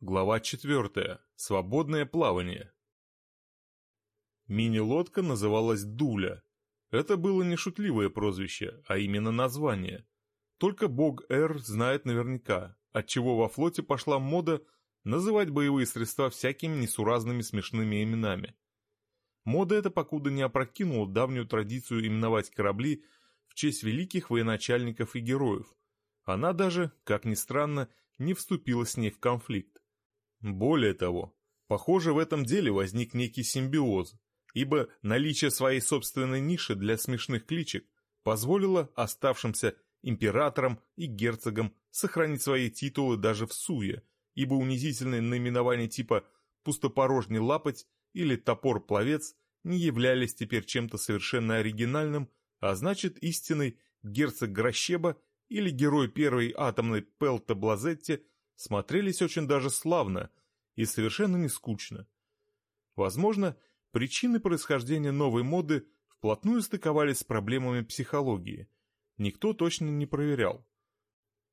Глава 4. Свободное плавание. Мини-лодка называлась «Дуля». Это было не шутливое прозвище, а именно название. Только бог Эр знает наверняка, отчего во флоте пошла мода называть боевые средства всякими несуразными смешными именами. Мода эта покуда не опрокинула давнюю традицию именовать корабли в честь великих военачальников и героев. Она даже, как ни странно, не вступила с ней в конфликт. Более того, похоже, в этом деле возник некий симбиоз, ибо наличие своей собственной ниши для смешных кличек позволило оставшимся императорам и герцогам сохранить свои титулы даже в суе, ибо унизительные наименования типа «пустопорожний лапоть» или «топор-пловец» не являлись теперь чем-то совершенно оригинальным, а значит истинный герцог Грощеба или герой первой атомной Пелта Блазетти – смотрелись очень даже славно и совершенно не скучно. Возможно, причины происхождения новой моды вплотную стыковались с проблемами психологии. Никто точно не проверял.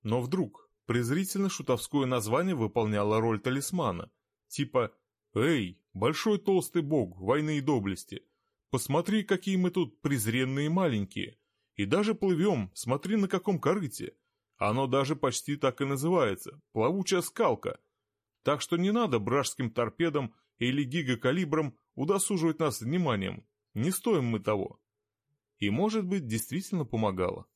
Но вдруг презрительно-шутовское название выполняло роль талисмана, типа «Эй, большой толстый бог войны и доблести, посмотри, какие мы тут презренные маленькие, и даже плывем, смотри, на каком корыте». Оно даже почти так и называется – плавучая скалка. Так что не надо бражским торпедам или гигакалибрам удосуживать нас вниманием. Не стоим мы того. И, может быть, действительно помогало.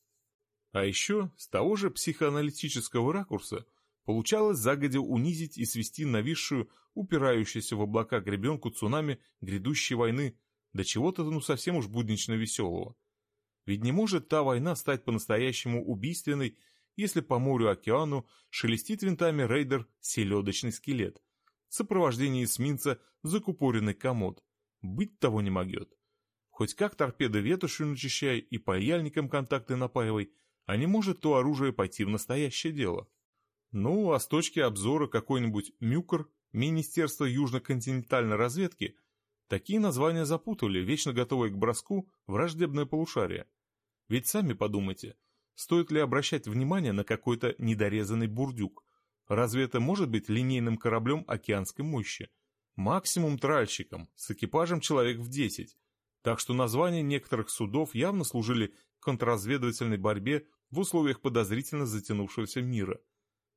А еще, с того же психоаналитического ракурса, получалось загодя унизить и свести нависшую, упирающуюся в облака гребенку цунами грядущей войны до чего-то ну совсем уж буднично веселого. Ведь не может та война стать по-настоящему убийственной если по морю-океану шелестит винтами рейдер селедочный скелет. В сопровождении эсминца закупоренный комод. Быть того не могет. Хоть как торпеды ветошью начищай и паяльником контакты напаивай, а не может то оружие пойти в настоящее дело. Ну, а с точки обзора какой-нибудь МЮКР, Министерство южно-континентальной разведки, такие названия запутали, вечно готовые к броску, враждебное полушарие. Ведь сами подумайте – Стоит ли обращать внимание на какой-то недорезанный бурдюк? Разве это может быть линейным кораблем океанской мощи? Максимум тральщиком, с экипажем человек в 10. Так что названия некоторых судов явно служили контрразведывательной борьбе в условиях подозрительно затянувшегося мира.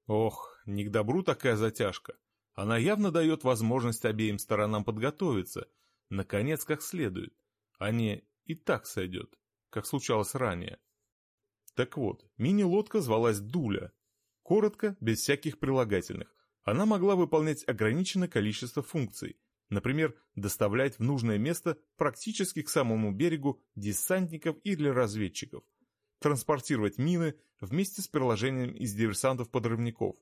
Ох, не к добру такая затяжка. Она явно дает возможность обеим сторонам подготовиться, наконец, как следует, а не и так сойдет, как случалось ранее. Так вот, мини-лодка звалась Дуля. Коротко, без всяких прилагательных. Она могла выполнять ограниченное количество функций. Например, доставлять в нужное место практически к самому берегу десантников или разведчиков. Транспортировать мины вместе с приложением из диверсантов-подрывников.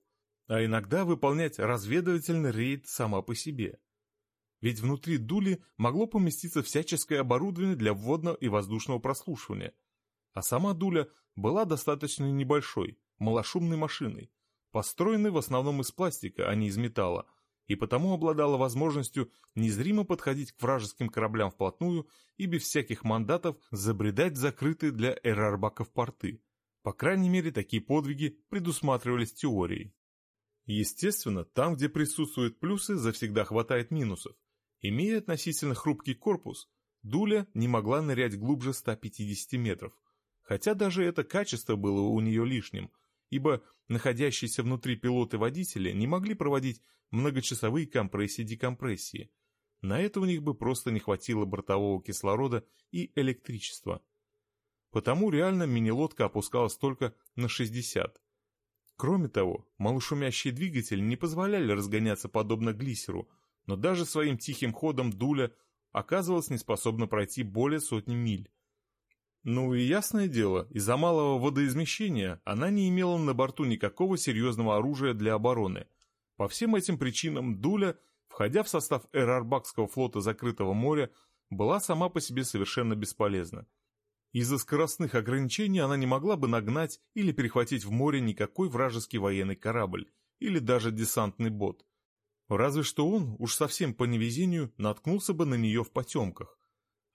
А иногда выполнять разведывательный рейд сама по себе. Ведь внутри дули могло поместиться всяческое оборудование для вводного и воздушного прослушивания – а сама дуля была достаточно небольшой, малошумной машиной, построенной в основном из пластика, а не из металла, и потому обладала возможностью незримо подходить к вражеским кораблям вплотную и без всяких мандатов забредать закрытые для эрарбаков порты. По крайней мере, такие подвиги предусматривались теорией. Естественно, там, где присутствуют плюсы, завсегда хватает минусов. Имея относительно хрупкий корпус, дуля не могла нырять глубже 150 метров – хотя даже это качество было у нее лишним, ибо находящиеся внутри пилоты-водители не могли проводить многочасовые компрессии-декомпрессии. На это у них бы просто не хватило бортового кислорода и электричества. Потому реально мини-лодка опускалась только на 60. Кроме того, малошумящие двигатели не позволяли разгоняться подобно глиссеру, но даже своим тихим ходом дуля оказывалась неспособна пройти более сотни миль. Ну и ясное дело, из-за малого водоизмещения она не имела на борту никакого серьезного оружия для обороны. По всем этим причинам Дуля, входя в состав Эрарбакского флота закрытого моря, была сама по себе совершенно бесполезна. Из-за скоростных ограничений она не могла бы нагнать или перехватить в море никакой вражеский военный корабль или даже десантный бот. Разве что он, уж совсем по невезению, наткнулся бы на нее в потемках.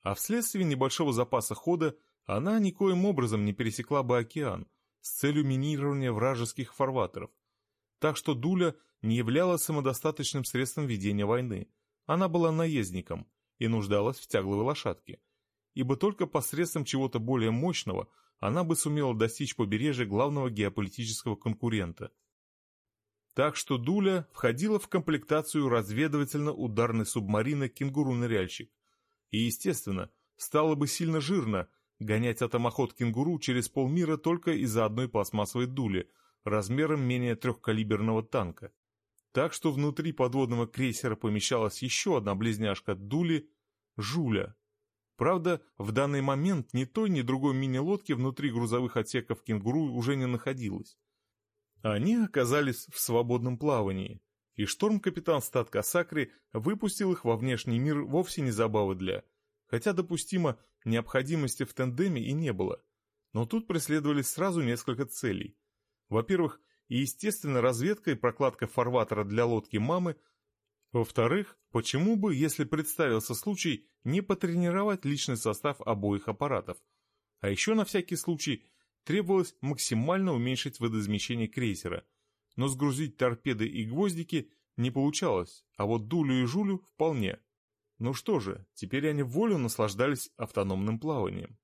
А вследствие небольшого запаса хода она никоим образом не пересекла бы океан с целью минирования вражеских фарватеров. Так что Дуля не являлась самодостаточным средством ведения войны. Она была наездником и нуждалась в тягловой лошадке, ибо только посредством чего-то более мощного она бы сумела достичь побережья главного геополитического конкурента. Так что Дуля входила в комплектацию разведывательно-ударной субмарины «Кенгуру-ныряльщик». И, естественно, стало бы сильно жирно гонять атомоход «Кенгуру» через полмира только из-за одной пластмассовой дули, размером менее трехкалиберного танка. Так что внутри подводного крейсера помещалась еще одна близняшка дули — «Жуля». Правда, в данный момент ни той, ни другой мини-лодки внутри грузовых отсеков «Кенгуру» уже не находилось. Они оказались в свободном плавании, и шторм-капитан статка Сакри выпустил их во внешний мир вовсе не забавы для, хотя допустимо необходимости в тандеме и не было. Но тут преследовались сразу несколько целей. Во-первых, естественно разведка и прокладка фарватера для лодки мамы. Во-вторых, почему бы, если представился случай, не потренировать личный состав обоих аппаратов. А еще на всякий случай требовалось максимально уменьшить водоизмещение крейсера, но сгрузить торпеды и гвоздики не получалось, а вот Дулю и Жулю вполне. Ну что же, теперь они в волю наслаждались автономным плаванием.